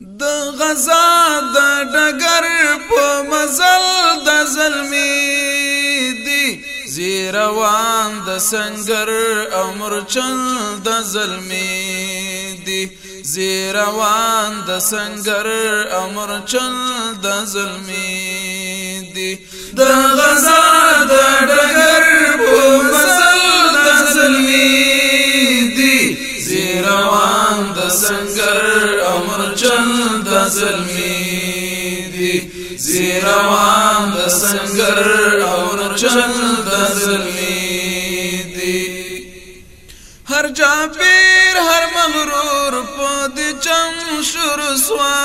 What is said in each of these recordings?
د غزا د ډګر په مزل د زلمی دی زیروان د سنگر امر چل د زلمی دی زیروان د سنگر امر چل د زلمی دی د غزا د ډګر په مزل د زلمی زی روان د سنگر امر چل د زلمی دی زی روان د سنگر امر چل د زلمی دی هر جا پیر هر مغرور پد چم شروع سوا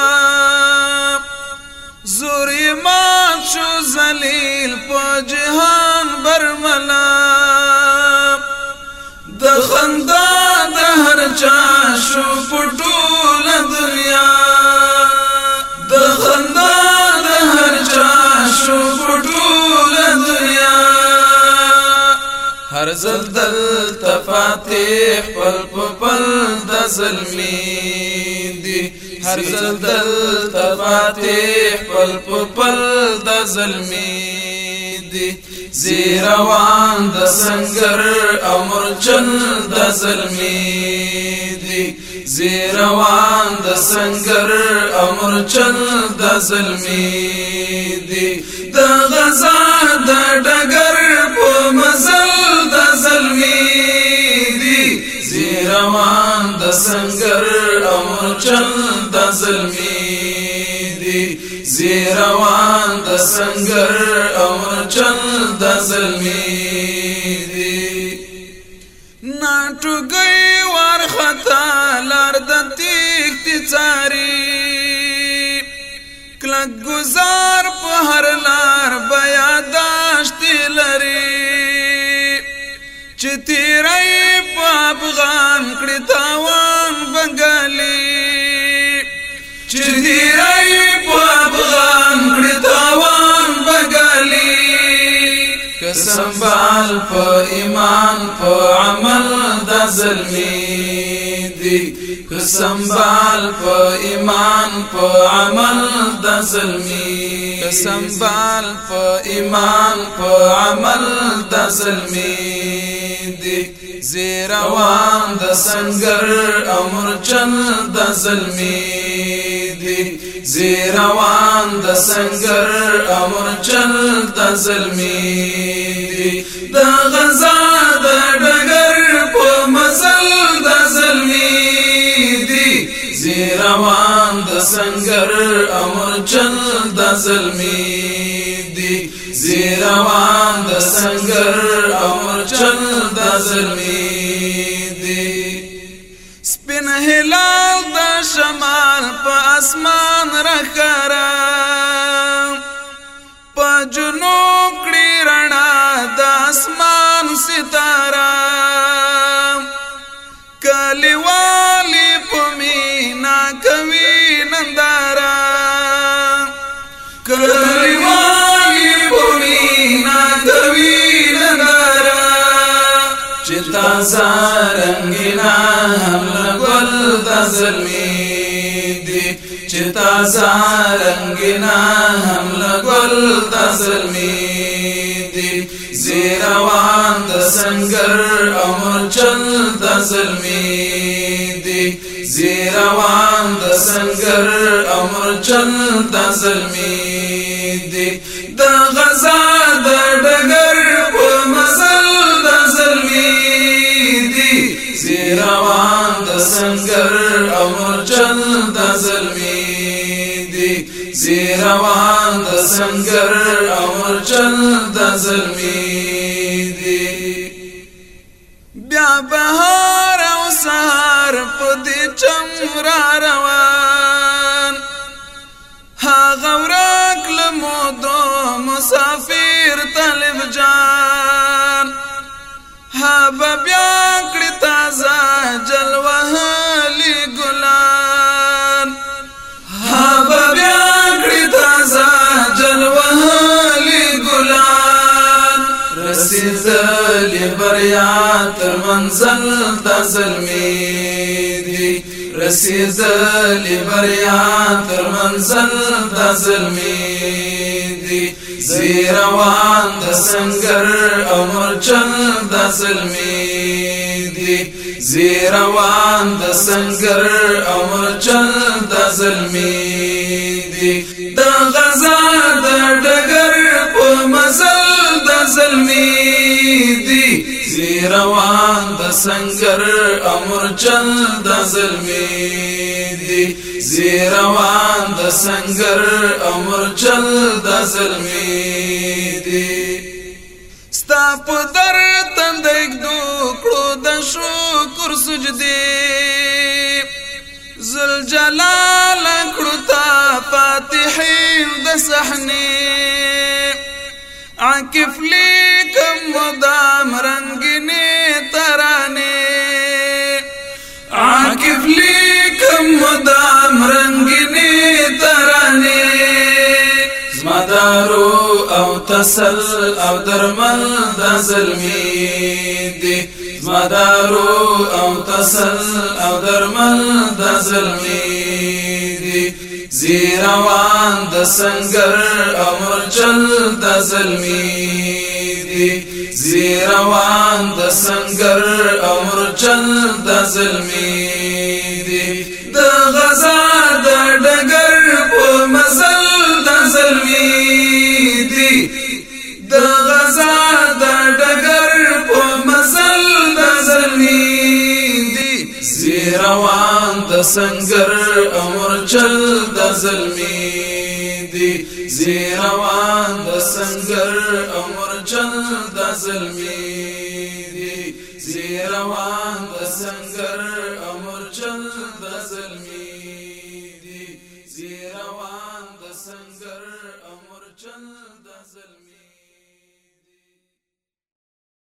زوری ما شو زلیل په جهان برملا ارزل دل تفاتیح پل پل د ظلمی دی هر زل دل تفاتیح پل پل د ظلمی دی زیروان د سنگر امر چن د ظلمی دی زیروان د سنگر امر چن د ظلمی دی د غزان سنگر او چند ظلمی دی زیروان د سنگر او چند ظلمی دی ناټو گئی وار خطا لار د تیخت چاری کلک گزار چې دیرای په افغان کړ تاوان بغلی قسم بال په ایمان په عمل د ظلمي دی قسم بال په ایمان په عمل د ظلمي قسم بال په ایمان په عمل د ظلمي دی زیروان د سنگر امر چل د ظلمي زیروان د سنگر امر چل د زلمی د غزان په اسمان رخرا په جنو کړي رڼا د اسمان ستاره کلیوالي په مینا کوي ننداره کلیوالي په مینا کوي ننداره چې تاسو رنگینا هم ګل د زلمی سارنگنا هم لگل دا سلمی دی زیروان دا سنگر امر چل دا سلمی دی زیروان دا سنگر امر چل دا سلمی دی دا غزا دا ڈگر و مزل دا سلمی دی زیروان دا سنگر امر چل دا سلمی زی روان د سنگر او مرچل د زلمی دی بیا بهار او سهار په دې چم را روان بریا تر منزل د زلمی دی رسیدل بریا تر منزل د زلمی دی زیروان د سنگر او مرچن د زلمی دی زیروان د سنگر او مرچن د زلمی دی روان د سنگر امر چل د ظلمی دی زی روان د سنگر امر چل د ظلمی دی ستا په در تند یک دو کړو د شکر سجدي زل جلال کړو تا فاتحین د صحنه عاکف لیکم ودام رنگ دام رنگینی ترانی زما دارو او تسل او درمل دا ظلمی دی زما دارو او تسل او درمل دا ظلمی دی زیروان د سنگر او مرجل دا ظلمی دی زیروان د سنگر او مرجل دا ظلمی د غزا د ډګر په مزل د زلمی دی د غزا د ډګر په مزل د زلمی دی زیروان د سنگر امر چل د زلمی دی زیروان د سنگر امر چل د زلمی دی زیروان د سنگر امر نزل من